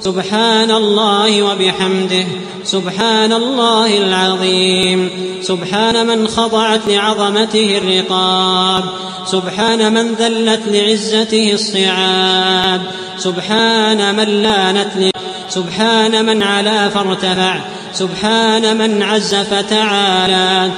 سبحان الله وبحمده سبحان الله العظيم سبحان من خضعت لعظمته الرقاب سبحان من ذلت لعزته الصعاب سبحان من لانت ل... سبحان من علا فارتفع سبحان من عز فتعالى.